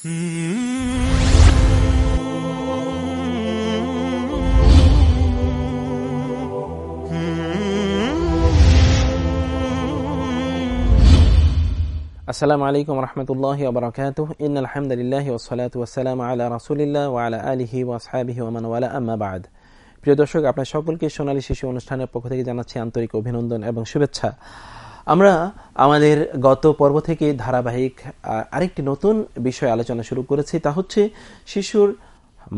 আসসালামু আলাইকুম রহমতুল্লাহ বরকাত ইন আলহামদুলিল্লাহ ওসলাত ওসালাম আলা রাসুলিল্লাহ ওয়ালা আলিহি ওয়াসহাবিহি ওমান ওয়ালা আম্মা বাদ প্রিয় দর্শক, আপনার সকলকে সোনালী শিশু অনুষ্ঠানের পক্ষ থেকে জানাচ্ছি আন্তরিক অভিনন্দন এবং শুভেচ্ছা। আমরা আমাদের গত পর্ব থেকে ধারাবাহিক আরেকটি নতুন বিষয় আলোচনা শুরু করেছি, তা হচ্ছে শিশুর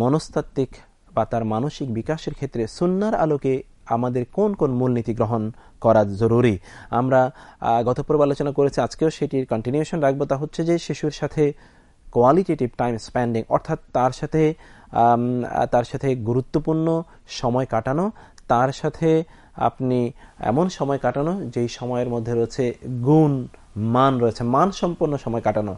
মনস্তাত্ত্বিক বা তার মানসিক বিকাশের ক্ষেত্রে সুন্নার আলোকে আমাদের কোন কোন মূলনীতি গ্রহণ করা জরুরি। আমরা গত পর্ব আলোচনা করেছি, আজকেও সেটির কন্টিনিউশন রাখব, তা হচ্ছে যে শিশুর সাথে কোয়ালিটেটিভ টাইম স্পেন্ডিং অর্থাৎ তার সাথে তার সাথে গুরুত্বপূর্ণ সময় কাটানো, তার সাথে আপনি এমন সময় কাটানো যেই সময়ের মধ্যে রয়েছে গুণ। মান রয়েছে, মান সম্পন্ন সময় কাটানো।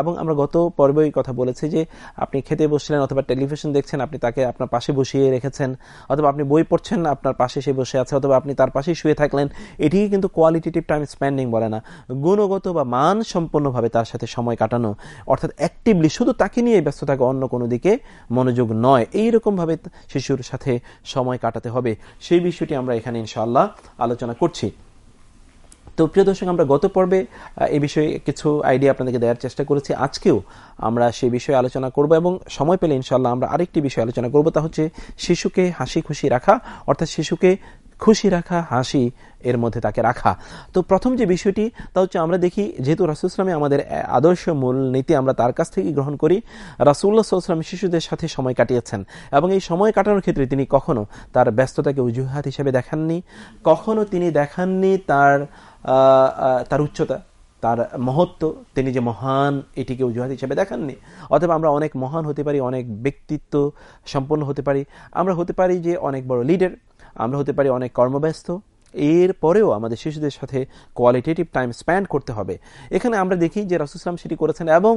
এবং আমরা গত পর্বেই কথা বলেছি যে আপনি খেতে বসছিলেন অথবা টেলিভিশন দেখছেন, আপনি তাকে আপনার পাশে বসিয়ে রেখেছেন, অথবা আপনি বই পড়ছেন, আপনার পাশে সে বসে আছে, অথবা আপনি তার পাশেই শুয়ে থাকলেন, এটিকে কিন্তু কোয়ালিটেটিভ টাইম স্পেন্ডিং বলে না। গুণগত বা মান সম্পন্নভাবে তার সাথে সময় কাটানো, অর্থাৎ অ্যাক্টিভলি শুধু তাকে নিয়ে ব্যস্ত থাকে অন্য কোনো দিকে মনোযোগ নয় এই এইরকমভাবে শিশুর সাথে সময় কাটাতে হবে। সেই বিষয়টি আমরা এখানে ইনশাআল্লাহ আলোচনা করছি। তো প্রিয় দর্শক, আমরা গত পর্বে এই বিষয়ে কিছু আইডিয়া আপনাদেরকে দেওয়ার চেষ্টা করেছি। আজকেও আমরা সেই বিষয়ে আলোচনা করব এবং সময় পেলে ইনশাল্লাহ আমরা আরেকটি বিষয় আলোচনা করব, তা হচ্ছে শিশুকে হাসি খুশি রাখা, অর্থাৎ শিশুকে খুশি রাখা, হাসি এর মধ্যে তাকে রাখা। তো প্রথম যে বিষয়টি, তা হচ্ছে আমরা দেখি, যেহেতু রাসুলসলামে আমাদের আদর্শ মূল নীতি আমরা তার কাছ থেকে গ্রহণ করি রাসুল্লাহ সাল্লাম শিশুদের সাথে সময় কাটিয়েছেন এবং এই সময় কাটানোর ক্ষেত্রে তিনি কখনো তার ব্যস্ততাকে অজুহাত হিসেবে দেখাননি, কখনো তিনি দেখাননি তার তার উচ্চতা, তার মহত্ব, তিনি যে মহান এটিকে অজুহাত হিসেবে দেখাননি। অথবা আমরা অনেক মহান হতে পারি, অনেক ব্যক্তিত্ব সম্পন্ন হতে পারি। আমরা হতে পারি যে অনেক বড় লিডার আমরা হতে পারি অনেক কর্মব্যস্ত। এর পরেও আমাদের শিশুদের সাথে কোয়ালিটেটিভ টাইম স্পেন্ড করতে হবে। এখানে আমরা দেখি যে রাসুসলাম সেটি করেছেন এবং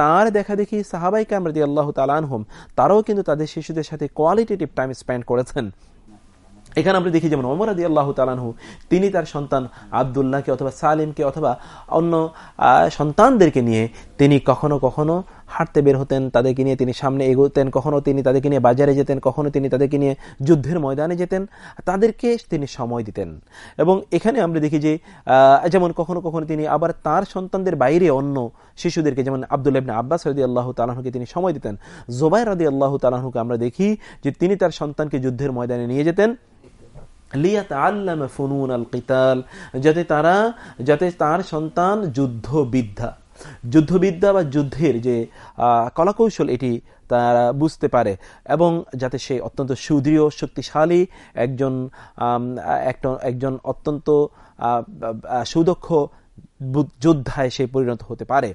তার দেখা দেখি সাহাবাইকে আমরা দিয়ে আল্লাহ তালানহম তারাও কিন্তু তাদের শিশুদের সাথে কোয়ালিটেটিভ টাইম স্পেন্ড করেছেন। এখানে আমরা দেখি যেমন অমর আদি আল্লাহ তালানহু তিনি তার সন্তান আবদুল্লাহকে অথবা সালিমকে অথবা অন্য সন্তানদেরকে নিয়ে তিনি কখনো কখনো হাঁটতে বের হতেন, তাদেরকে নিয়ে তিনি সামনে এগোতেন, কখনো তিনি তাদেরকে নিয়ে বাজারে যেতেন, কখনো তিনি তাদেরকে নিয়ে যুদ্ধের ময়দানে যেতেন, তাদেরকে তিনি সময় দিতেন। এবং এখানে আমরা দেখি যে যেমন কখনো কখনো তিনি আবার তার সন্তানদের বাইরে অন্য শিশুদেরকে, যেমন আব্দুল ইবনে আব্বাস রদি আল্লাহ তালাহুকে তিনি সময় দিতেন। জোবাই রদি আল্লাহ তালাহুকে আমরা দেখি যে তিনি তার সন্তানকে যুদ্ধের ময়দানে নিয়ে যেতেন। যাতে তারা, যাতে তার সন্তান যুদ্ধবিদ্যা যুদ্ধবিদ্যা বা যুদ্ধের যে কলাকৌশল এটি তারা বুঝতে পারে এবং যাতে সে অত্যন্ত সুদৃঢ়, শক্তিশালী একজন একজন অত্যন্ত সুদক্ষ যোদ্ধায় সে পরিণত হতে পারে।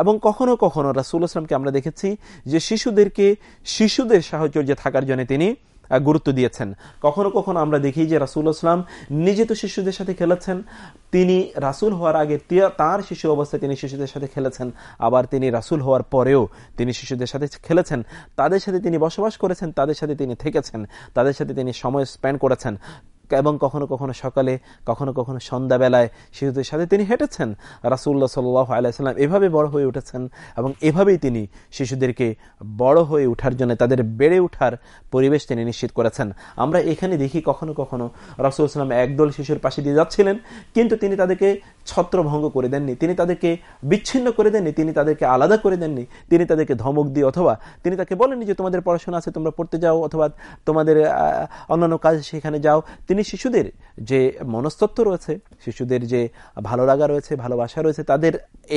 এবং কখনো কখনো রাসুল আসলামকে আমরা দেখেছি যে শিশুদেরকে, শিশুদের সাহচর্যে থাকার জন্য তিনি গুরুত্ব দিয়েছেন। কখনো কখনো আমরা দেখি যে রাসুল আসলাম নিজে তো শিশুদের সাথে খেলেছেন, তিনি রাসুল হওয়ার আগে তার শিশু অবস্থায় তিনি শিশুদের সাথে খেলেছেন, আবার তিনি রাসুল হওয়ার পরেও তিনি শিশুদের সাথে খেলেছেন। তাদের সাথে তিনি বসবাস করেছেন, তাদের সাথে তিনি থেকেছেন, তাদের সাথে তিনি সময় স্পেন্ড করেছেন। এবং কখনো কখনো সকালে, কখনো কখনো সন্ধ্যাবেলায় শিশুদের সাথে তিনি হেঁটেছেন। রাসুল্লাহ সাল্লাহ আলাইসাল্লাম এভাবে বড় হয়ে উঠেছেন এবং এভাবেই তিনি শিশুদেরকে বড় হয়ে ওঠার জন্য, তাদের বেড়ে ওঠার পরিবেশ তিনি নিশ্চিত করেছেন। আমরা এখানে দেখি কখনো কখনো রাসুল ইসলাম একদল শিশুর পাশে দিয়ে যাচ্ছিলেন, কিন্তু তিনি তাদেরকে ছত্রভঙ্গ করে দেননি। তিনি তাদেরকে বিচ্ছিন্ন করে দেননি, তিনি তাদেরকে আলাদা করে দেননি, তিনি তাদেরকে ধমক দিয়ে অথবা তিনি তাকে বলেননি যে তোমাদের পড়াশোনা আছে, তোমরা পড়তে যাও অথবা তোমাদের অন্যান্য কাজ সেখানে যাও। তিনি শিশুদের যে মনস্তত্ব রয়েছে, শিশুদের যে ভালো লাগা রয়েছে, ভালোবাসা রয়েছে, তাদের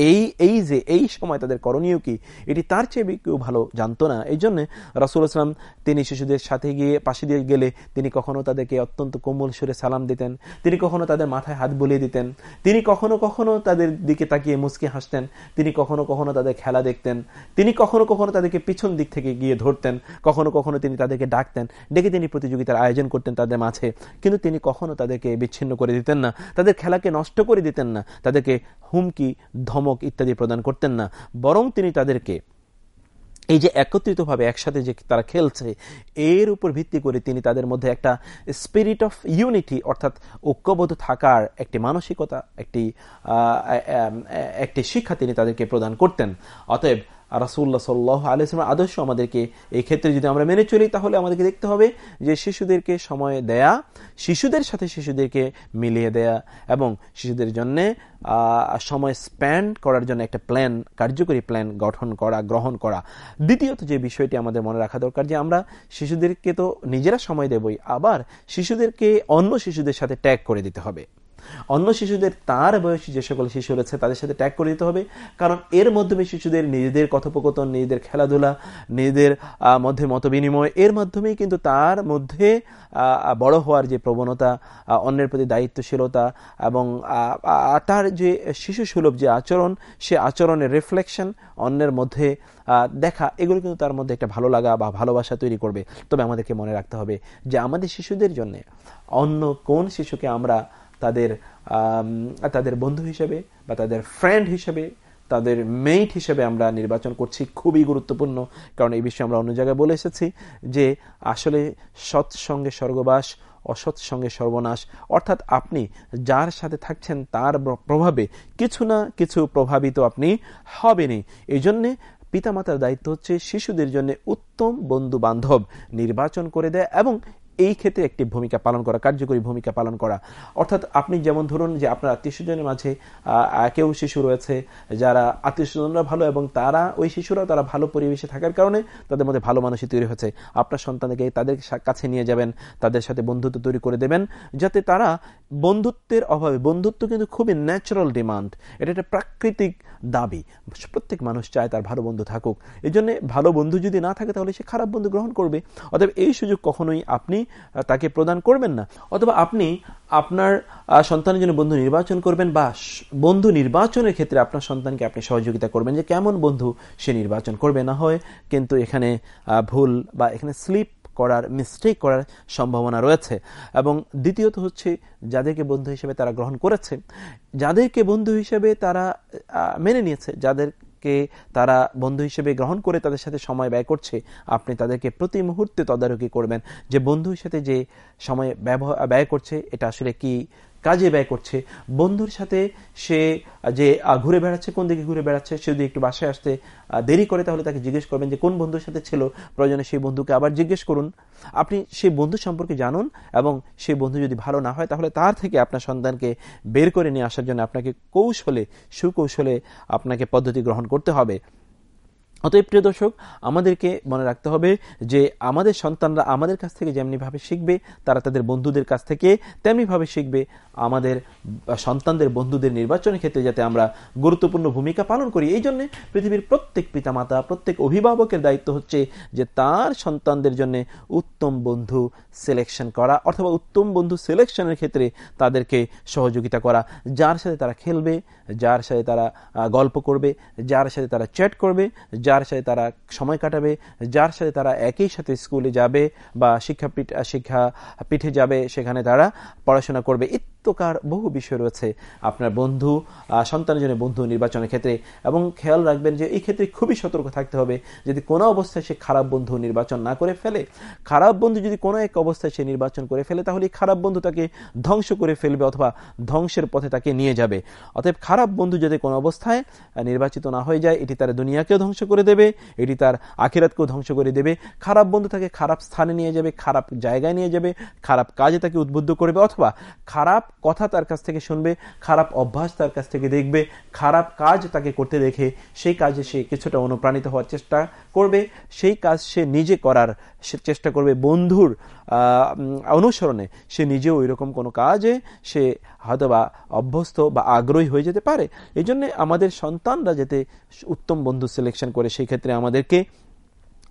এই এই যে, এই সময় তাদের করণীয় কি, এটি তার চেয়ে কেউ ভালো জানতো না। এই জন্যে রাসুল আসলাম তিনি শিশুদের সাথে গিয়ে পাশে দিয়ে গেলে তিনি কখনো তাদেরকে অত্যন্ত কোমল সুরে সালাম দিতেন, তিনি কখনো তাদের মাথায় হাত বুলিয়ে দিতেন, তিনি কখনো কখনো কখনো তাদের দিকে তাকিয়ে মুসকি হাসতেন। তিনি কখনো কখনো তাদের খেলা দেখতেন। তিনি কখনো কখনো তাদেরকে পিছন দিক থেকে গিয়ে ধরতেন। কখনো কখনো তিনি তাদেরকে ডাকতেন। ডেকে তিনি প্রতিযোগিতার আয়োজন করতেন তাদের মাঝে। কিন্তু তিনি কখনো তাদেরকে বিচ্ছিন্ন করে দিতেন না। তাদের খেলাকে নষ্ট করে দিতেন না। তাদেরকে হুমকি, ধমক ইত্যাদি প্রদান করতেন না। বরং তিনি তাদেরকে এই যে একত্রিতভাবে একসাথে যে তারা খেলছে, এর উপর ভিত্তি করে তিনি তাদের মধ্যে একটা স্পিরিট অফ ইউনিটি অর্থাৎ ঐক্যবোধ থাকার একটি মানসিকতা, একটি একটি শিক্ষা তিনি তাদেরকে প্রদান করতেন। অতএব রাসুল্লাহ সাল্লাহ আলিয়ার আদর্শ আমাদেরকে এই ক্ষেত্রে যদি আমরা মেনে চলি, তাহলে আমাদেরকে দেখতে হবে যে শিশুদেরকে সময় দেয়া, শিশুদের সাথে শিশুদেরকে মিলিয়ে দেয়া এবং শিশুদের জন্যে সময় স্প্যান্ড করার জন্য একটা প্ল্যান কার্যকরী প্ল্যান গঠন করা, গ্রহণ করা। দ্বিতীয়ত যে বিষয়টি আমাদের মনে রাখা দরকার যে আমরা শিশুদেরকে তো নিজেরা সময় দেবই, আবার শিশুদেরকে অন্য শিশুদের সাথে ট্যাগ করে দিতে হবে। অন্য শিশুদের তার বয়সী যে সকল শিশু রয়েছে, তাদের সাথে ট্যাগ করে দিতে হবে। কারণ এর মাধ্যমে শিশুদের নিজেদের কথোপকথন, নিজেদের খেলাধুলা, নিজেদের মধ্যে মত বিনিময় এর মাধ্যমেই কিন্তু তার মধ্যে বড় হওয়ার যে প্রবণতা অন্যের প্রতি দায়িত্বশীলতা এবং তার যে শিশু সুলভ যে আচরণ, সে আচরণের রিফ্লেকশন অন্যের মধ্যে দেখা, এগুলো কিন্তু তার মধ্যে একটা ভালো লাগা বা ভালোবাসা তৈরি করবে। তবে আমাদেরকে মনে রাখতে হবে যে আমাদের শিশুদের জন্য অন্য কোন শিশুকে আমরা তাদের তাদের বন্ধু হিসেবে বা তাদের ফ্রেন্ড হিসেবে, তাদের মেইট হিসেবে আমরা নির্বাচন করছি। খুবই গুরুত্বপূর্ণ, কারণ এই বিষয়ে আমরা অন্য জায়গায় বলে এসেছি যে আসলে সৎসঙ্গে স্বর্গবাস, অসৎ সঙ্গে সর্বনাশ, অর্থাৎ আপনি যার সাথে থাকছেন তার প্রভাবে কিছু না কিছু প্রভাবিত আপনি হবেনি এই জন্যে পিতামাতার দায়িত্ব হচ্ছে শিশুদের জন্য উত্তম বন্ধু বান্ধব নির্বাচন করে দেয় এবং এই ক্ষেত্রে একটি ভূমিকা পালন করা, কার্যকরী ভূমিকা পালন করা। অর্থাৎ আপনি যেমন ধরুন যে আপনার আত্মীয় স্বজনের মাঝে কেউ শিশু রয়েছে, যারা আত্মীয় স্বজনরা ভালো এবং তারা, ওই শিশুরাও তারা ভালো পরিবেশে থাকার কারণে তাদের মধ্যে ভালো মানুষই তৈরি হয়েছে আপনার সন্তানকে তাদের কাছে নিয়ে যাবেন, তাদের সাথে বন্ধুত্ব তৈরি করে দেবেন, যাতে তারা বন্ধুত্বের অভাবে, বন্ধুত্ব কিন্তু খুবই ন্যাচারাল ডিমান্ড এটা একটা প্রাকৃতিক দাবি। প্রত্যেক মানুষ চায় তার ভালো বন্ধু থাকুক। এই ভালো বন্ধু যদি না থাকে তাহলে সে খারাপ বন্ধু গ্রহণ করবে। অতএব এই সুযোগ কখনোই আপনি তাকে প্রদান করবেন না। অথবা আপনি আপনার সন্তানের জন্য বন্ধু নির্বাচন করবেন বা বন্ধু নির্বাচনের ক্ষেত্রে আপনার সন্তানকে আপনি সহযোগিতা করবেন যে কেমন বন্ধু সে নির্বাচন করবে। না হয় কিন্তু এখানে ভুল বা এখানে স্লিপ করার মিস্টেক করার সম্ভাবনা রয়েছে। এবং দ্বিতীয়ত হচ্ছে যাদেরকে বন্ধু হিসেবে তারা গ্রহণ করেছে, যাদেরকে বন্ধু হিসেবে তারা মেনে নিয়েছে, যাদের কে তারা বন্ধু হিসেবে গ্রহণ করে তাদের সাথে সময় ব্যয় করছে, আপনি তাদেরকে প্রতি মুহূর্তে তদারকি করবেন। যে বন্ধুর সাথে যে সময় ব্যয় করছে, এটা আসলে কি কাজে ব্যয় করছে। বন্ধুর সাথে সে যে ঘুরে বেড়াচ্ছে, কোন দিকে ঘুরে বেড়াচ্ছে, সে যদি একটু বাসায় আসতে দেরি করে, তাহলে তাকে জিজ্ঞেস করবেন যে, কোন বন্ধুর সাথে ছিল? প্রয়োজনে সেই বন্ধুকে আবার জিজ্ঞেস করুন। আপনি সেই বন্ধু সম্পর্কে জানুন এবং সেই বন্ধু যদি ভালো না হয়, তাহলে তার থেকে আপনার সন্তানকে বের করে নিয়ে আসার জন্য আপনাকে কৌশলে, সুকৌশলে আপনাকে পদ্ধতি গ্রহণ করতে হবে। অতএব প্রিয় দর্শক, আমাদেরকে মনে রাখতে হবে যে আমাদের সন্তানরা আমাদের কাছ থেকে যেমনিভাবে শিখবে, তারা তাদের বন্ধুদের কাছ থেকে তেমনিভাবে শিখবে। আমাদের সন্তানদের বন্ধুদের নির্বাচনের ক্ষেত্রে যাতে আমরা গুরুত্বপূর্ণ ভূমিকা পালন করি। এই জন্যে পৃথিবীর প্রত্যেক পিতামাতা, প্রত্যেক অভিভাবকের দায়িত্ব হচ্ছে যে তার সন্তানদের জন্য উত্তম বন্ধু সিলেকশন করা অথবা উত্তম বন্ধু সিলেকশনের ক্ষেত্রে তাদেরকে সহযোগিতা করা। যার সাথে তারা খেলবে, যার সাথে তারা গল্প করবে, যার সাথে তারা চ্যাট করবে যার সাথে তারা সময় কাটাবে, যার সাথে তারা একই সাথে স্কুলে যাবে বা শিক্ষা শিক্ষা পিঠে যাবে, সেখানে তারা পড়াশোনা করবে ইত্যকার বহু বিষয় রয়েছে আপনার বন্ধু সন্তানের জন্য বন্ধু নির্বাচনের ক্ষেত্রে এবং খেয়াল রাখবেন যে এই ক্ষেত্রে খুবই সতর্ক থাকতে হবে। যদি কোনো অবস্থায় সে খারাপ বন্ধু নির্বাচন না করে ফেলে, খারাপ বন্ধু যদি কোনো এক অবস্থায় সে নির্বাচন করে ফেলে, তাহলে খারাপ বন্ধু তাকে ধ্বংস করে ফেলবে অথবা ধ্বংসের পথে তাকে নিয়ে যাবে। অতএব খারাপ বন্ধু যদি কোনো অবস্থায় নির্বাচিত না হয়ে যায়, এটি তার দুনিয়াকেও ধ্বংস করে দেবে, এটি তার আখিরাতকেও ধ্বংস করে দেবে। খারাপ বন্ধু তাকে খারাপ স্থানে নিয়ে যাবে, খারাপ জায়গায় নিয়ে যাবে, খারাপ কাজে তাকে উদ্বুদ্ধ করবে অথবা খারাপ কথা তার কাছ থেকে শুনবে, খারাপ অভ্যাস তার কাছ থেকে দেখবে, খারাপ কাজ তাকে করতে দেখে, সেই কাজে সে কিছুটা অনুপ্রাণিত হওয়ার চেষ্টা করবে, সেই কাজ সে নিজে করার চেষ্টা করবে। বন্ধুর অনুসরণে সে নিজেও ওই রকম কোনো কাজে সে হয়তো বা অভ্যস্ত বা আগ্রহী হয়ে যেতে পারে। এই আমাদের সন্তানরা যাতে উত্তম বন্ধু সিলেকশন করে, সেই ক্ষেত্রে আমাদেরকে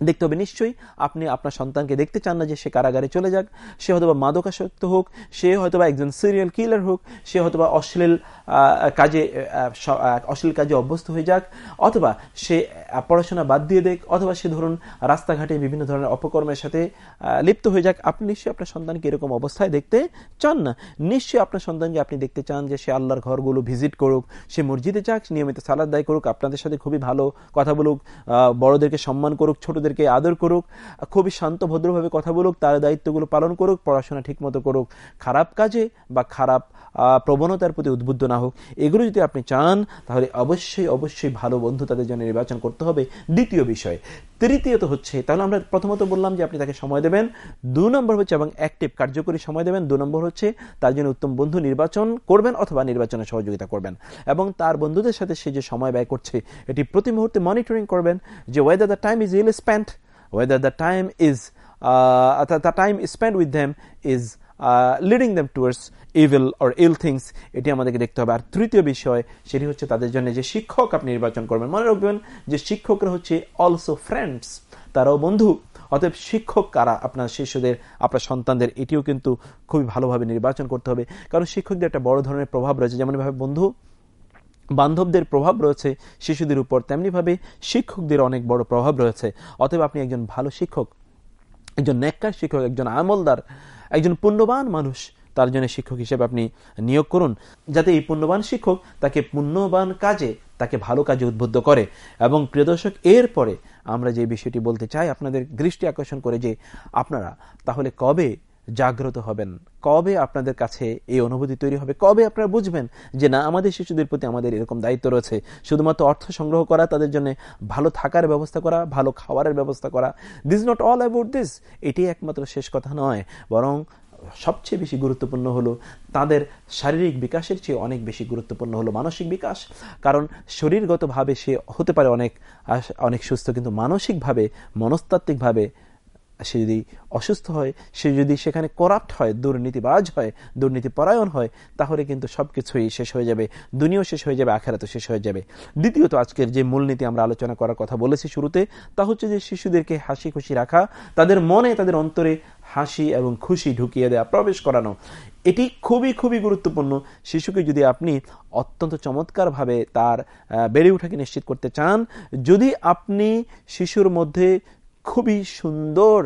দেখতে হবে নিশ্চয়ই। আপনি আপনার সন্তানকে দেখতে চান না যে সে কারাগারে চলে যাক। সে হয়তোবা মাদকাসক্ত হোক, সে হয়তোবা একজন সিরিয়াল কিলার হোক, সে হয়তোবা অশ্লীল কাজে অশ্লীল কাজে অভ্যস্ত হয়ে যাক, অথবা সে পড়াশোনা বাদ দিয়ে দেখ, অথবা সে ধরুন রাস্তাঘাটে বিভিন্ন ধরনের অপকর্মের সাথে লিপ্ত হয়ে যাক। আপনি নিশ্চয়ই আপনার সন্তানকে এরকম অবস্থায় দেখতে চান না। নিশ্চয়ই আপনার সন্তানকে আপনি দেখতে চান যে সে আল্লাহর ঘরগুলো ভিজিট করুক, সে মসজিদে যাক, নিয়মিত সালাদ দায় করুক, আপনাদের সাথে খুবই ভালো কথা বলুক বড়দেরকে সম্মান করুক ছোটদের তাদেরকে আদর করুক, খুবই শান্ত ভদ্রভাবে কথা বলুক, তার দায়িত্বগুলো পালন করুক, পড়াশোনা ঠিক মতো করুক, খারাপ কাজে বা খারাপ প্রবণতার প্রতি উদ্বুদ্ধ না হোক, এগুলো যদি আপনি চান, তাহলে অবশ্যই অবশ্যই ভালো বন্ধু তাদের জন্য নির্বাচন করতে হবে। দ্বিতীয় বিষয় তৃতীয়ত হচ্ছে, তাহলে আমরা প্রথমত বললাম যে আপনি তাকে সময় দেবেন। দু নম্বর হচ্ছে এবং অ্যাক্টিভ কার্যকরী সময় দেবেন। দু নম্বর হচ্ছে তার জন্য উত্তম বন্ধু নির্বাচন করবেন অথবা নির্বাচনে সহযোগিতা করবেন। এবং তার বন্ধুদের সাথে সে যে সময় ব্যয় করছে, এটি প্রতি মুহূর্তে মনিটরিং করবেন যে whether the time is ill spend whether the time is অর্থাৎ the time spend with them is leading them towards evil or ill things এটি আমাদেরকে দেখতে হবে। আর তৃতীয় বিষয়, সেটি হচ্ছে তাদের জন্য যে শিক্ষক আপনি নির্বাচন করবেন। মনে রাখবেন যে শিক্ষকরা হচ্ছে অলসো ফ্রেন্ডস তারাও বন্ধু। অতএব শিক্ষক কারা? আপনার শিশুদের, আপনার সন্তানদের, এটিও কিন্তু খুবই ভালোভাবে নির্বাচন করতে হবে। কারণ শিক্ষকদের একটা বড় ধরনের প্রভাব রয়েছে। যেমনভাবে বন্ধু, বান্ধবদের প্রভাব রয়েছে শিশুদের উপর, তেমনিভাবে শিক্ষকদের অনেক বড় প্রভাব রয়েছে। অতএব আপনি একজন ভালো শিক্ষক, একজন নেককার শিক্ষক, একজন আমলদার একজন পুণ্যবান মানুষ, তার জন্য শিক্ষক হিসেবে আপনি নিয়োগ করুন, যাতে এই পুণ্যবান শিক্ষক তাকে পুণ্যবান কাজে, তাকে ভালো কাজে উদ্বুদ্ধ করে। এবং প্রিয় দর্শক, এরপরে আমরা যে বিষয়টি বলতে চাই, আপনাদের দৃষ্টি আকর্ষণ করে যে আপনারা, তাহলে কবে জাগ্রত হবেন। কবে আপনাদের কাছে এই অনুভূতি তৈরি হবে? কবে আপনারা বুঝবেন যে না, আমাদের শিশুদের প্রতি আমাদের এরকম দায়িত্ব রয়েছে? শুধুমাত্র অর্থ সংগ্রহ করা, তাদের জন্য ভালো থাকার ব্যবস্থা করা, ভালো খাবারের ব্যবস্থা করা। This not all about this এটি একমাত্র শেষ কথা নয়। বরং সবচেয়ে বেশি গুরুত্বপূর্ণ হলো, তাদের শারীরিক বিকাশের চেয়ে অনেক বেশি গুরুত্বপূর্ণ হলো মানসিক বিকাশ। কারণ শরীরগতভাবে সে হতে পারে অনেক অনেক সুস্থ, কিন্তু মানসিকভাবে, মনস্তাত্ত্বিকভাবে সে যদি অসুস্থ হয়, সে যদি সেখানে করাপ্ট হয়, দুর্নীতিবাজ হয় দুর্নীতি পরায়ণ হয়, তাহলে কিন্তু সবকিছুই শেষ হয়ে যাবে, দুনিয়াও শেষ হয়ে যাবে, আখেরাতও শেষ হয়ে যাবে। দ্বিতীয়ত আজকের যে মূলনীতি আমরা আলোচনা করার কথা বলেছি শুরুতে, তা হচ্ছে যে শিশুদেরকে হাসি খুশি রাখা, তাদের মনে, তাদের অন্তরে হাসি এবং খুশি ঢুকিয়ে দেওয়া প্রবেশ করানো। এটি খুবই খুবই গুরুত্বপূর্ণ। শিশুকে যদি আপনি অত্যন্ত চমৎকারভাবে তার বেড়ে ওঠাকে নিশ্চিত করতে চান, যদি আপনি শিশুর মধ্যে খুবই সুন্দর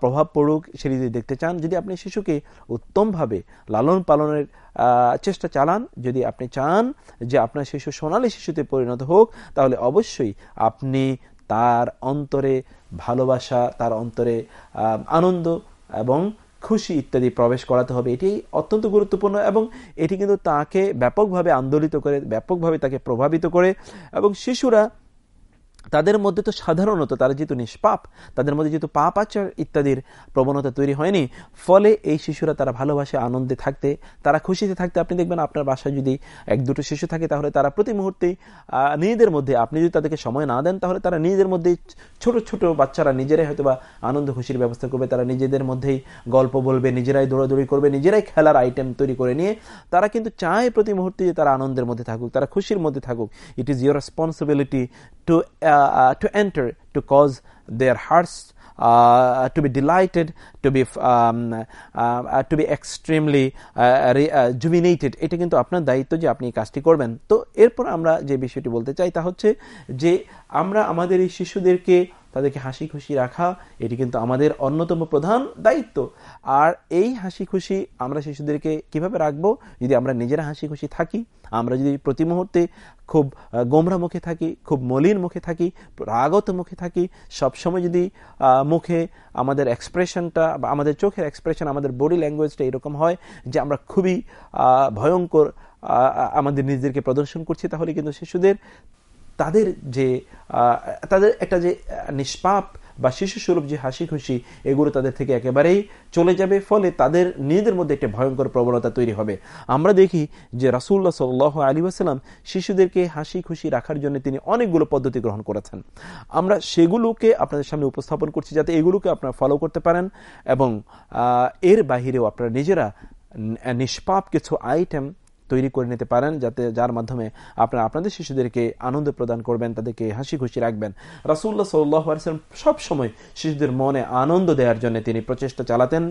প্রভাব পড়ুক সেটি যদি দেখতে চান, যদি আপনি শিশুকে উত্তমভাবে লালন পালনের চেষ্টা চালান, যদি আপনি চান যে আপনার শিশু সোনালী শিশুতে পরিণত হোক, তাহলে অবশ্যই আপনি তার অন্তরে ভালোবাসা, তার অন্তরে আনন্দ এবং খুশি ইত্যাদি প্রবেশ করাতে হবে। এটি অত্যন্ত গুরুত্বপূর্ণ এবং এটি কিন্তু তাকে ব্যাপকভাবে আন্দোলিত করে, ব্যাপকভাবে তাকে প্রভাবিত করে এবং শিশুরা তাদের মধ্যে তো সাধারণত তারা যেহেতু নিষ্পাপ, তাদের মধ্যে যেহেতু পাপ আচার ইত্যাদির প্রবণতা তৈরি হয়নি, ফলে এই শিশুরা তারা ভালোবাসে, আনন্দে থাকতে, তারা খুশিতে থাকতে। আপনি দেখবেন আপনার বাসায় যদি এক দুটো শিশু থাকে, তাহলে তারা প্রতি মুহূর্তেই নিজেদের মধ্যে, আপনি যদি তাদেরকে সময় না দেন, তাহলে তারা নিজেদের মধ্যেই ছোট ছোট বাচ্চারা নিজেরাই হয়তো বা আনন্দ খুশির ব্যবস্থা করবে তারা নিজেদের মধ্যেই গল্প বলবে নিজেরাই দৌড়াদৌড়ি করবে নিজেরাই খেলার আইটেম তৈরি করে নিয়ে তারা কিন্তু চায় প্রতি মুহূর্তে যে তারা আনন্দের মধ্যে থাকুক তারা খুশির মধ্যে থাকুক। It is your responsibility to to enter to cause there uh, to be delighted, to be um, uh, uh, to be extremely rejuvenated এটা কিন্তু আপনার দায়িত্ব যে আপনি এই কাজটি করবেন। তো এরপর আমরা যে বিষয়টি বলতে চাই তা হচ্ছে যে আমরা আমাদের এই শিশুদেরকে তাদেরকে হাসি খুশি রাখা, এটি কিন্তু আমাদের অন্যতম প্রধান দায়িত্ব। আর এই হাসি খুশি আমরা শিশুদেরকে কীভাবে রাখব? যদি আমরা নিজেরা হাসি খুশি থাকি, আমরা যদি প্রতি মুহূর্তে খুব গোমরা মুখে থাকি, খুব মলিন মুখে থাকি, রাগত মুখে থাকি, সবসময় যদি মুখে আমাদের এক্সপ্রেশনটা বা আমাদের চোখের এক্সপ্রেশন আমাদের বডি ল্যাঙ্গুয়েজটা এরকম হয় যে আমরা খুবই ভয়ঙ্কর আমাদের নিজেদেরকে প্রদর্শন করছি, তাহলে কিন্তু শিশুদের তাদের যে তাদের একটা যে নিষ্পাপ বা শিশু স্বরূপ যে হাসি খুশি এগুলো তাদের থেকে একেবারেই চলে যাবে, ফলে তাদের নিজেদের মধ্যে একটা ভয়ঙ্কর প্রবণতা তৈরি হবে। আমরা দেখি যে রাসুল্লাহ সাল আলী আসালাম শিশুদেরকে হাসি খুশি রাখার জন্য তিনি অনেকগুলো পদ্ধতি গ্রহণ করেছেন। আমরা সেগুলোকে আপনাদের সামনে উপস্থাপন করছি যাতে এগুলোকে আপনারা ফলো করতে পারেন এবং এর বাহিরেও আপনারা নিজেরা নিষ্পাপ কিছু আইটেম তৈরি করে নিতে পারেন, যাতে যার মাধ্যমে আপনারা আপনাদের শিশুদেরকে আনন্দ প্রদান করবেন, তাদেরকে হাসি খুশি রাখবেন। রাসুল্লাহ সাল্লাম সবসময় শিশুদের মনে আনন্দ দেওয়ার জন্য তিনি প্রচেষ্টা চালাতেন,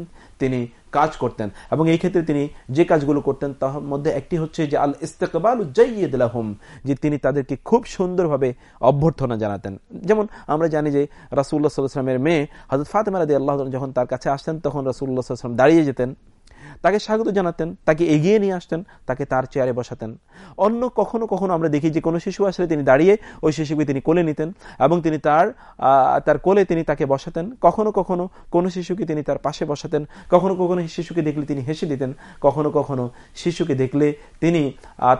তিনি কাজ করতেন এবং এই ক্ষেত্রে তিনি যে কাজগুলো করতেন তার মধ্যে একটি হচ্ছে যে আল ইস্তেকবাল উজ্জাইয়েদুম যে তিনি তাদেরকে খুব সুন্দরভাবে অভ্যর্থনা জানাতেন। যেমন আমরা জানি যে রাসুল্লাহ সাল্লামের মেয়ে হজরত ফাতেমা আল্লাহ যখন তার কাছে আসতেন, তখন রাসুল্লাহ সাল্লাম দাঁড়িয়ে যেতেন। তাকে স্বাগত জানাতেন, তাকে এগিয়ে নিয়ে আসতেন, তাকে তার চেয়ারে বসাতেন। অন্য কখনো কখনো আমরা দেখি যে কোনো শিশু আসলে তিনি দাঁড়িয়ে ওই শিশুকে তিনি কোলে নিতেন এবং তিনি তার তার কোলে তিনি তাকে বসাতেন। কখনো কখনো কোনো শিশুকে তিনি তার পাশে বসাতেন, কখনো কখনো শিশুকে দেখলে তিনি হেসে দিতেন, কখনো কখনো শিশুকে দেখলে তিনি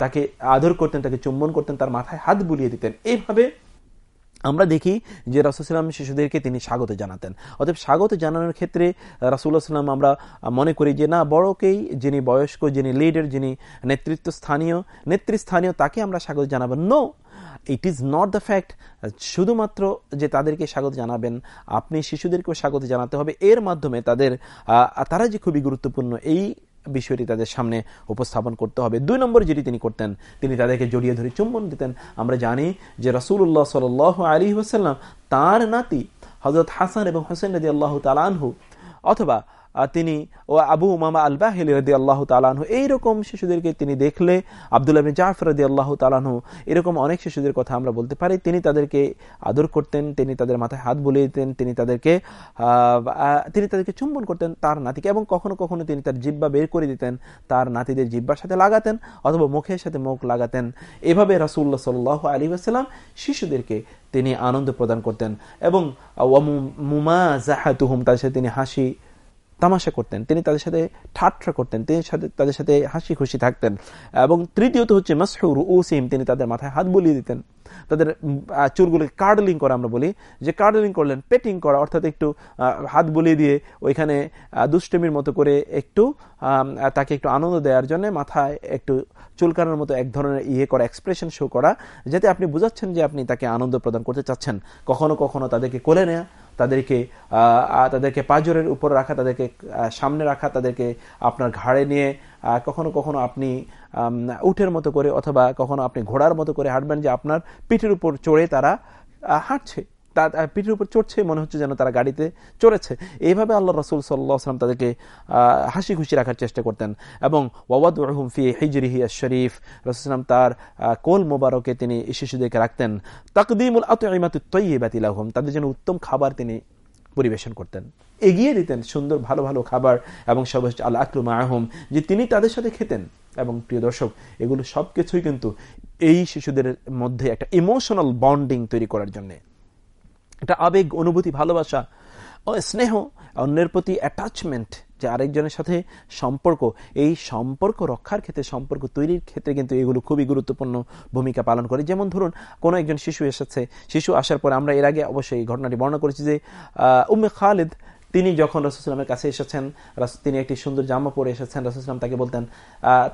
তাকে আদর করতেন, তাকে চুম্বন করতেন, তার মাথায় হাত বুলিয়ে দিতেন। এইভাবে আমরা দেখি যে রাসুলাম শিশুদেরকে তিনি স্বাগত জানাতেন। অতএব স্বাগত জানানোর ক্ষেত্রে রাসুল্লাহ সাল্লাম আমরা মনে করি যে না, বড়কেই যিনি বয়স্ক, যিনি লিডার যিনি নেতৃত্ব স্থানীয় নেতৃস্থানীয় তাকে আমরা স্বাগত জানাবেন no it is not the fact শুধুমাত্র যে তাদেরকে স্বাগত জানাবেন, আপনি শিশুদেরকেও স্বাগত জানাতে হবে। এর মাধ্যমে তাদের তারা যে খুবই গুরুত্বপূর্ণ এই বিষয়টি তাদের সামনে উপস্থাপন করতে হবে। দুই নম্বর যেটি তিনি করতেন, তিনি তাদেরকে জড়িয়ে ধরে চুম্বন দিতেন। আমরা জানি যে রসুল্লাহ সাল আলী ওসাল্লাম তার নাতি হজরত হাসান এবং হোসেন নদী আল্লাহ তালানহু অথবা তিনি ও আবু মামা আলবাহিল রদি আল্লাহ তালাহু এইরকম শিশুদেরকে তিনি দেখলে, আবদুল্লাহ জাফর রদি আল্লাহ তালাহু এরকম অনেক শিশুদের কথা আমরা বলতে পারি। তিনি তাদেরকে আদর করতেন, তিনি তাদের মাথায় হাত বুলিয়ে দিতেন তিনি তাদেরকে তিনি তাদেরকে চুম্বন করতেন তার নাতিকে এবং কখনো কখনো তিনি তার জিব্বা বের করে দিতেন, তার নাতিদের জিব্বার সাথে লাগাতেন অথবা মুখের সাথে মুখ লাগাতেন। এভাবে রাসুল্লাহ সাল আলী আসসালাম শিশুদেরকে তিনি আনন্দ প্রদান করতেন এবং মুমা জাহাতুহুম তার সাথে তিনি হাসি তামাশা করতেন। তিনি তাদের সাথে ঠাট্টা করতেন, তিনি সাথে, তাদের সাথে হাসি খুশি থাকতেন। এবং তৃতীয়ত হচ্ছে মাসহুর উসিম তিনি তাদের মাথায় হাত বুলিয়ে দিতেন। তাদের চুলগুলোকে কার্ডলিং করা আমরা বলি। যে কার্ডলিং করলেন পেটিং করা, অর্থাৎ একটু হাত বুলিয়ে দিয়ে ওইখানে দুষ্টমির মতো করে একটু তাকে একটু আনন্দ দেওয়ার জন্য মাথায় একটু চুলকানোর মতো এক ধরনের ইয়ে করা এক্সপ্রেশন শো করা, যাতে আপনি বুঝাচ্ছেন যে আপনি তাকে আনন্দ প্রদান করতে চাচ্ছেন। কখনো কখনো তাদেরকে কোলে নেয়া তাদেরকে তাদেরকে পাজরের উপর রাখা, তাদেরকে সামনে রাখা, তাদেরকে আপনার ঘাড়ে নিয়ে কখনো কখনো আপনি উঠের মতো করে অথবা কখনো আপনি ঘোড়ার মতো করে হাঁটবেন যে আপনার পিঠের উপর চড়ে তারা হাঁটছে। পিঠের উপর চড়ছে, মনে হচ্ছে যেন তারা গাড়িতে চড়েছে। এইভাবে আল্লাহ রসুল সাল্লাহাম তাদেরকে হাসি খুশি রাখার চেষ্টা করতেন। এবং ওয়াদ রহম ফি হিজরিহি শরীফ রসুলাম তার কোল মোবারকে তিনি শিশুদেরকে রাখতেন। তাকদিমুল আতমাত আতমাতুত্তইবাতিলাহম তাদের জন্য উত্তম খাবার তিনি পরিবেশন করতেন। এগিয়ে দিতেন সুন্দর ভালো ভালো খাবার এবং সব আল্লাহ আকলুম আহম যে তিনি তাদের সাথে খেতেন। এবং প্রিয় দর্শক, এগুলো সব কিছুই কিন্তু এই শিশুদের মধ্যে একটা ইমোশনাল বন্ডিং তৈরি করার জন্য। এটা আবেগ, অনুভূতি, ভালোবাসা ও স্নেহ, অন্যের প্রতি অ্যাটাচমেন্ট যে আরেকজনের সাথে সম্পর্ক, এই সম্পর্ক রক্ষার ক্ষেত্রে, সম্পর্ক তৈরির ক্ষেত্রে কিন্তু এগুলো খুবই গুরুত্বপূর্ণ ভূমিকা পালন করে। যেমন ধরুন, কোনো একজন শিশু এসেছে, শিশু আসার পর আমরা এর আগে অবশ্যই ঘটনাটি বর্ণনা করেছি যে উম্মে খালিদ তিনি যখন রসুলামের কাছে এসেছেন তিনি একটি সুন্দর জামা পরে এসেছেন রসুলাম তাকে বলতেন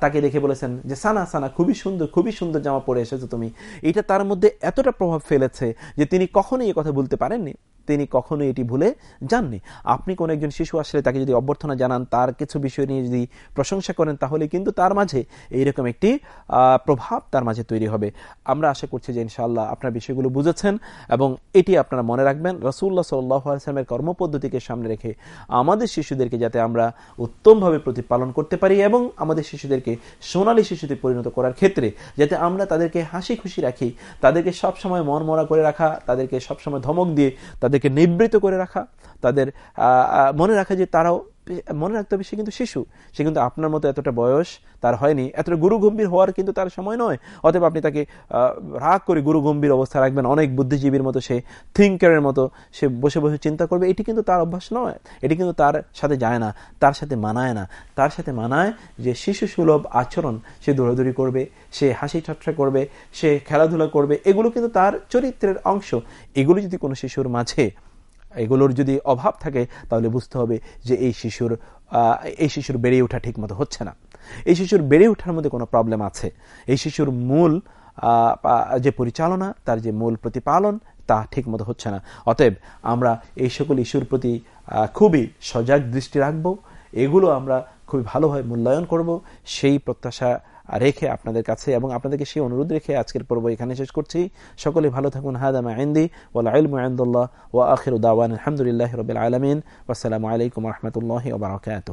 তাকে দেখে বলেছেন যে, সানা সানা, খুবই সুন্দর খুবই সুন্দর জামা পরে এসেছ তুমি। এটা তার মধ্যে এতটা প্রভাব ফেলেছে যে তিনি কখনোই এ কথা বলতে পারেননি। তিনি কখনো এটি ভুলে যাননি। আপনি কোন একজন শিশু আসলে তাকে যদি অভ্যর্থনা জানান, তার কিছু বিষয় নিয়ে যদি প্রশংসা করেন, তাহলে কিন্তু তার মাঝে এইরকম একটি প্রভাব তার মাঝে তৈরি হবে। আমরা আশা করছি যে ইনশাআল্লাহ আপনার বিষয়গুলো বুঝেছেন এবং এটি আপনারা মনে রাখবেন রসুল্লাহ সাল্লামের কর্মপদ্ধতিকে সামনে রেখে আমাদের শিশুদেরকে যাতে আমরা উত্তমভাবে প্রতিপালন করতে পারি এবং আমাদের শিশুদেরকে সোনালী শিশুতে পরিণত করার ক্ষেত্রে যাতে আমরা তাদেরকে হাসি খুশি রাখি, তাদেরকে সবসময় মন মরা করে রাখা, তাদেরকে সবসময় ধমক দিয়ে তাদের তাদেরকে নিবৃত করে রাখা তাদের মনে রাখা যে তারাও মনে রাখতে হবে সে কিন্তু শিশু। সে কিন্তু আপনার মতো এতটা বয়স তার হয়নি। এতটা গুরু গম্ভীর হওয়ার কিন্তু তার সময় নয়। অতএব আপনি তাকে রাগ করে গুরু গম্ভীর অবস্থা রাখবেন। অনেক বুদ্ধিজীবীর মতো সে থিঙ্কারের মতো সে বসে বসে চিন্তা করবে। এটি কিন্তু তার অভ্যাস নয়। এটি কিন্তু তার সাথে যায় না, তার সাথে মানায় না। তার সাথে মানায় যে শিশু সুলভ আচরণ সে দৌড়াদৌড়ি করবে, সে হাসি ঠাট্টা করবে, সে খেলাধুলা করবে, এগুলো কিন্তু তার চরিত্রের অংশ। এগুলো যদি কোনো শিশুর মাঝে এগুলোর যদি অভাব থাকে, তাহলে বুঝতে হবে যে এই শিশুর এই শিশুর বেড়ে ওঠা ঠিক মতো হচ্ছে না। এই শিশুর বেড়ে ওঠার মধ্যে কোনো প্রবলেম আছে। এই শিশুর মূল যে পরিচালনা, তার যে মূল প্রতিপালন, তা ঠিক মতো হচ্ছে না। অতএব আমরা এই সকল ইস্যুর প্রতি খুবই সজাগ দৃষ্টি রাখব। এগুলো আমরা খুবই ভালোভাবে মূল্যায়ন করব। সেই প্রত্যাশা রেখে আপনাদের কাছে এবং আপনাদেরকে সেই অনুরোধ রেখে আজকের পর্ব এখানে শেষ করছি। সকলে ভালো থাকুন হাদামা আইন্দি আন্দুল্লাহ ও আখির উদ্দাওয়ান আলহামদুলিল্লাহ রবিল আলমিন আসসালামু আলাইকুম রহমতুল্লাহ ওবরাকাত